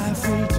life